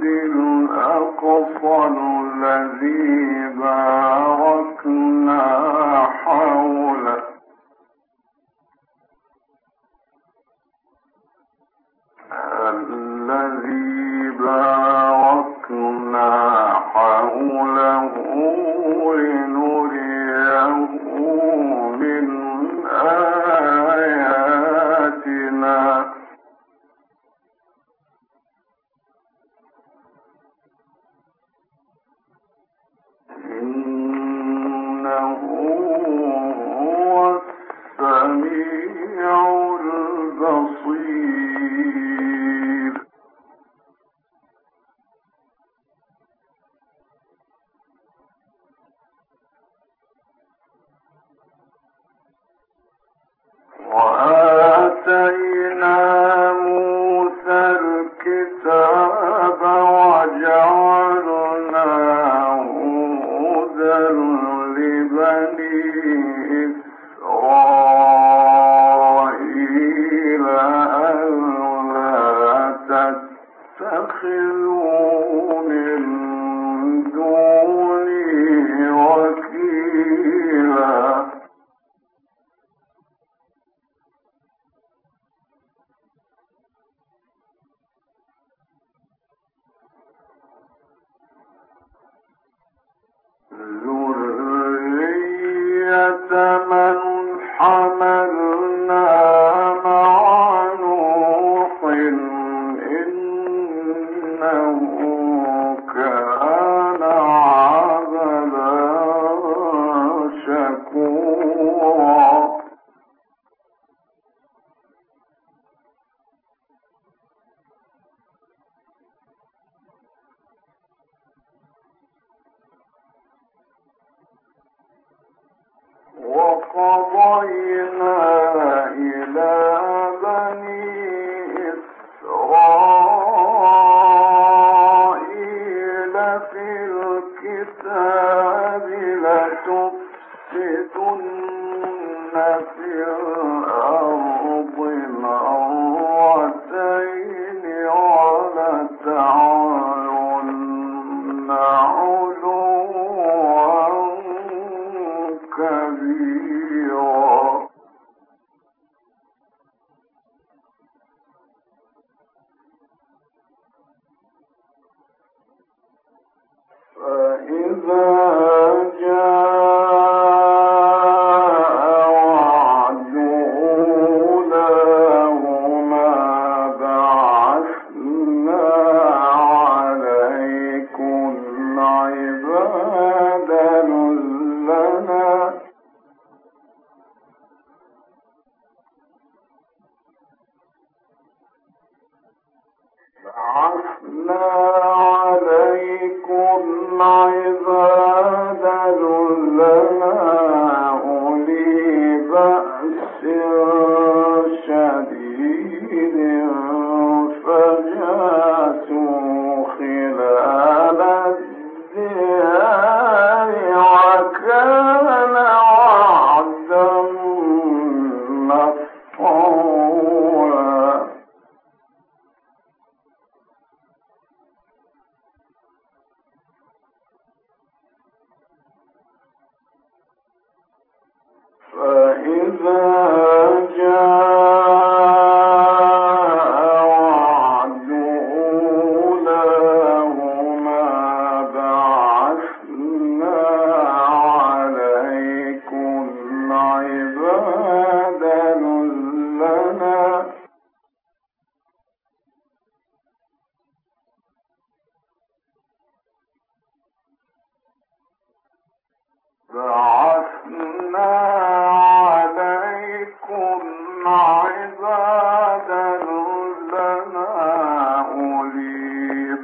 فإذا جاء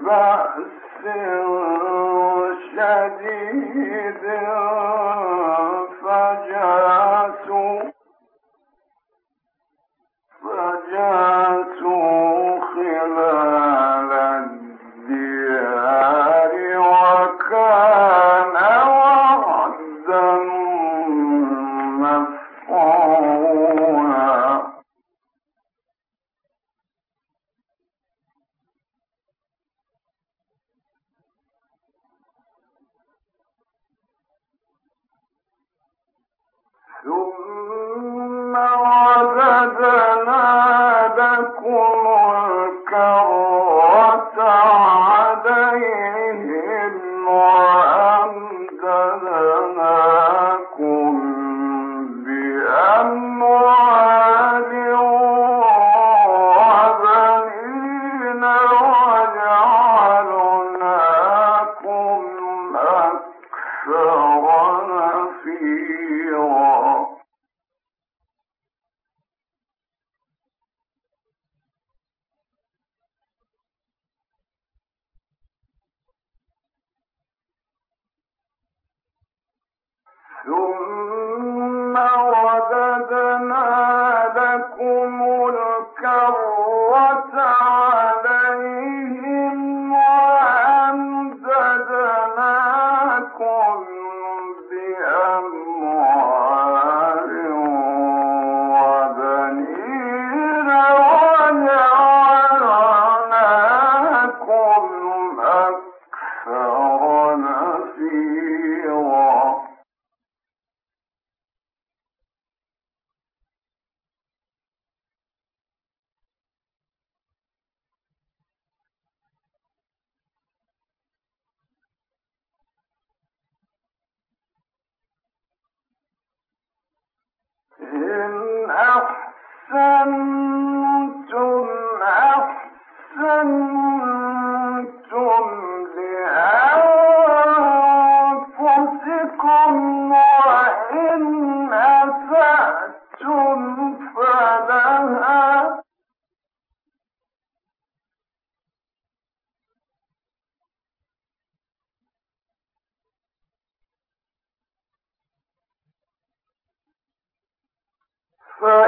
بأس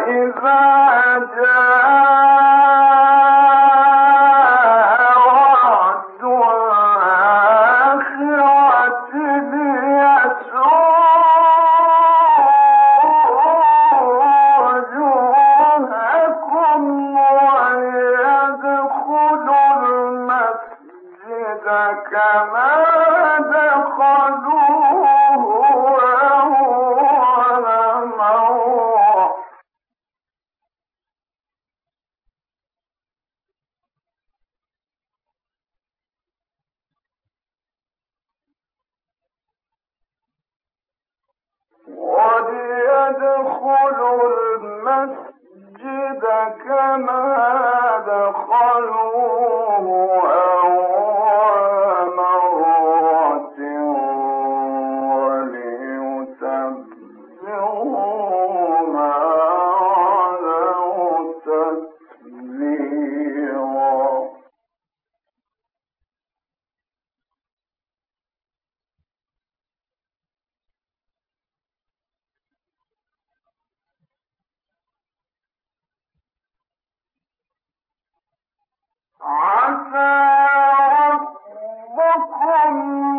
فإذا جاء ربكم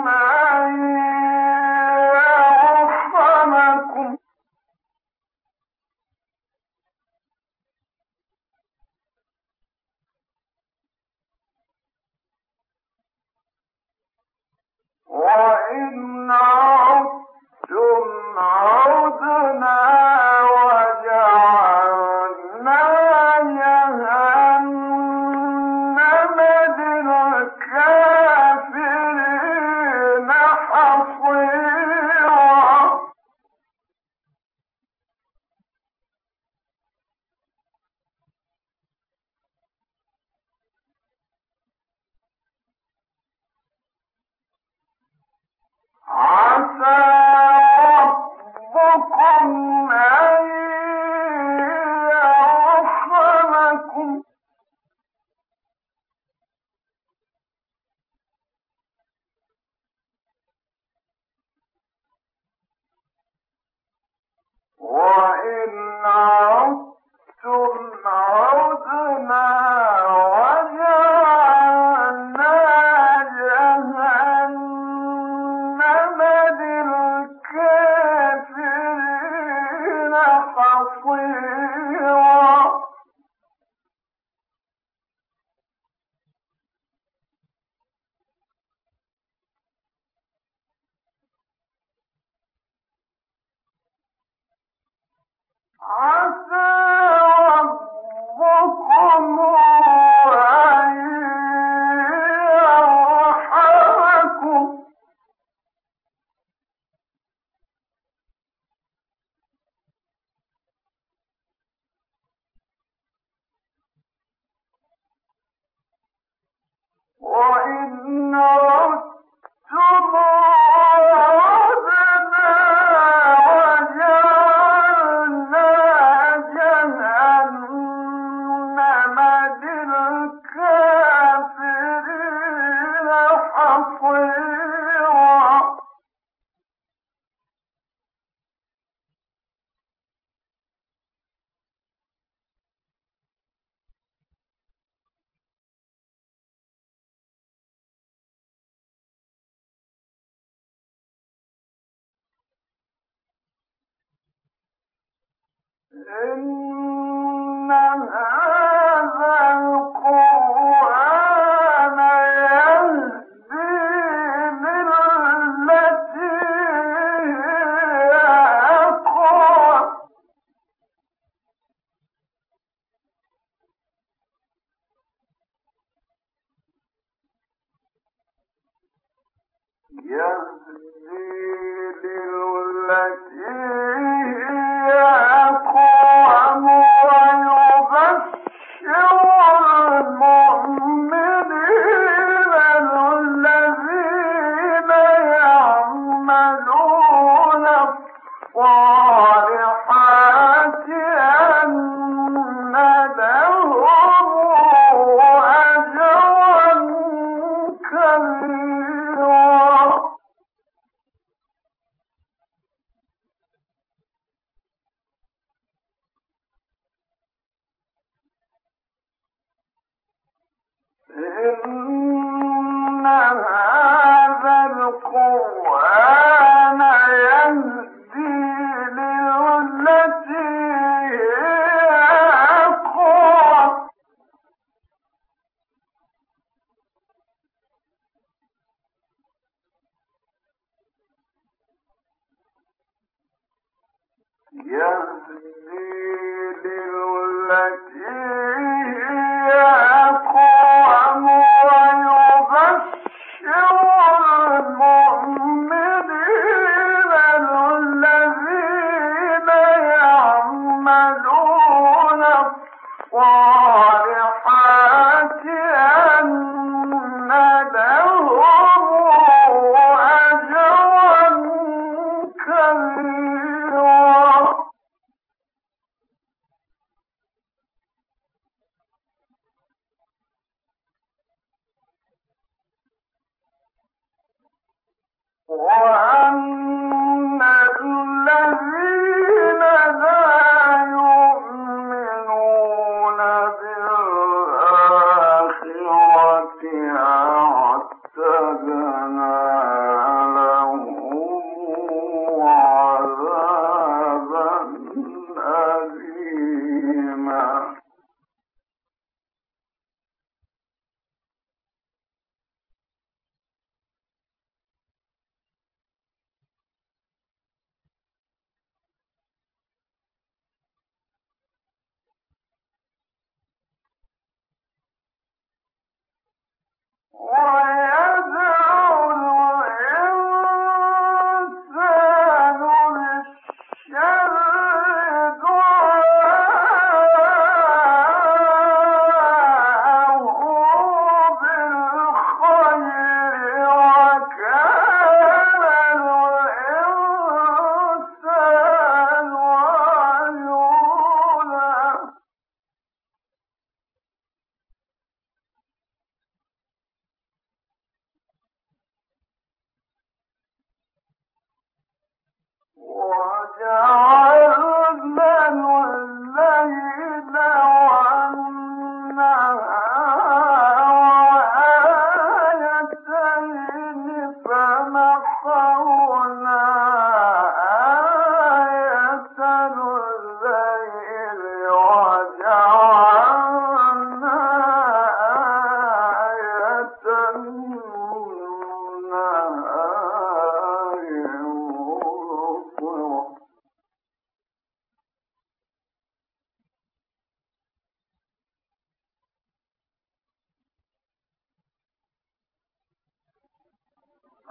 وجعل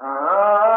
啊。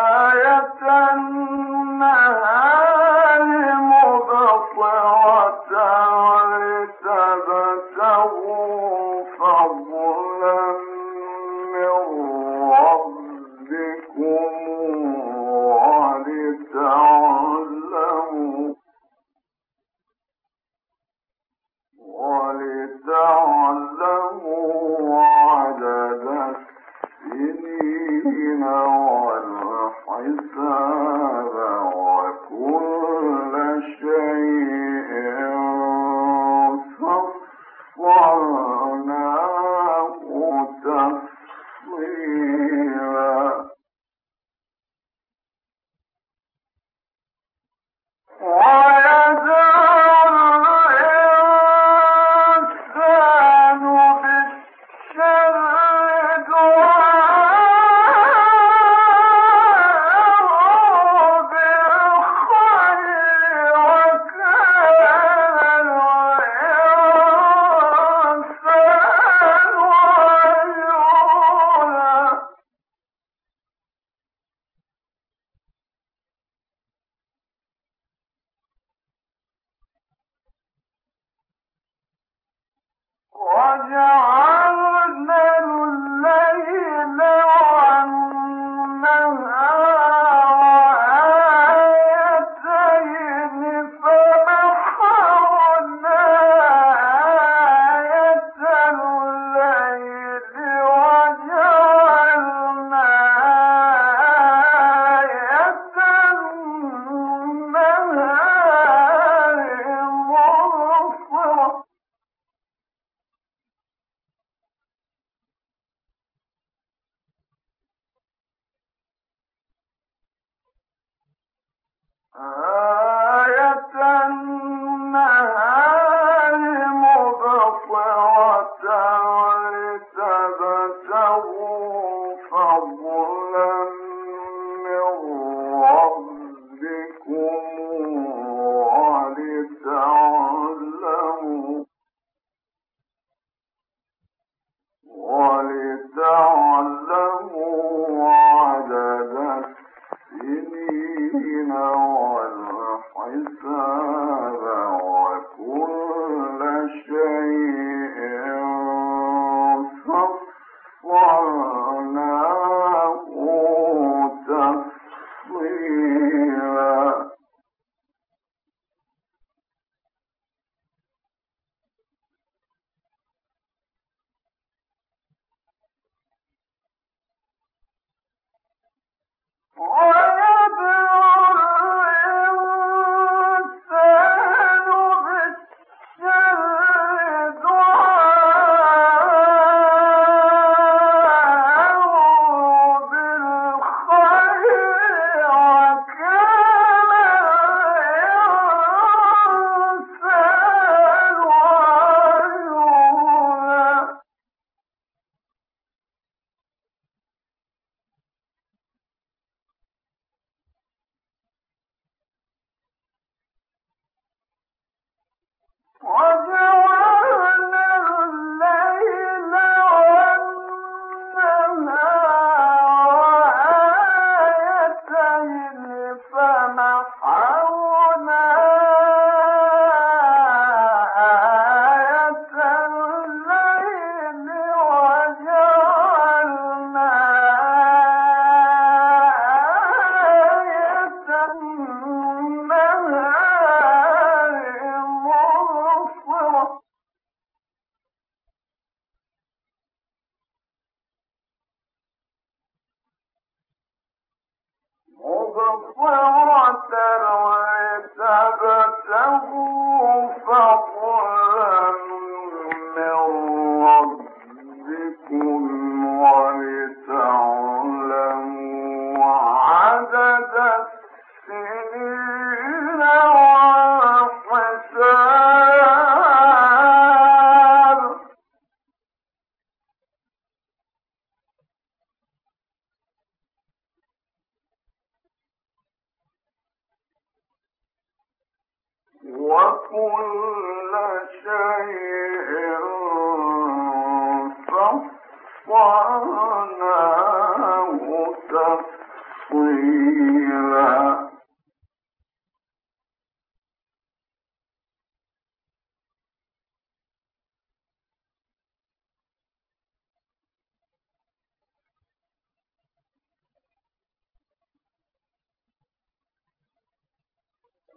من ربك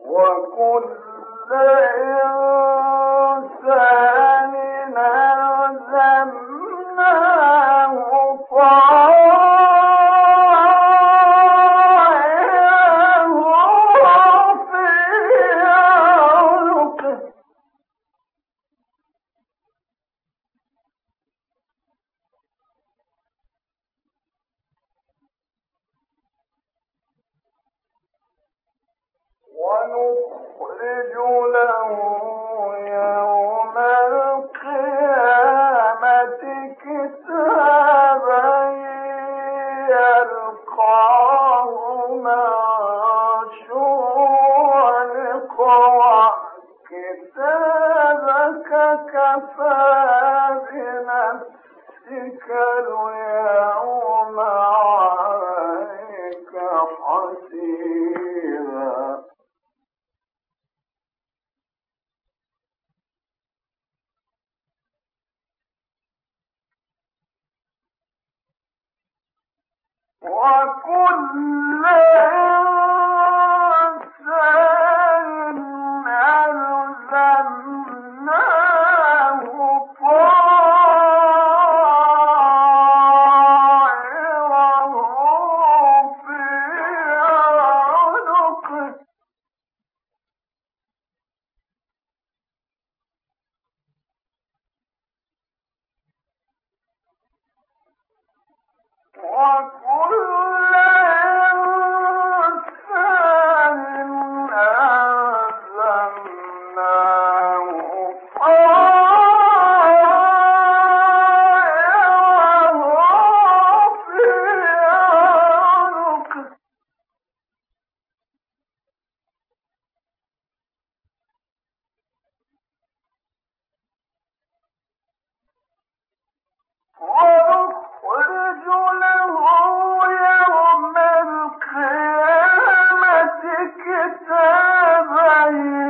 وكل إنسان ألزمناه طائره وكل صدق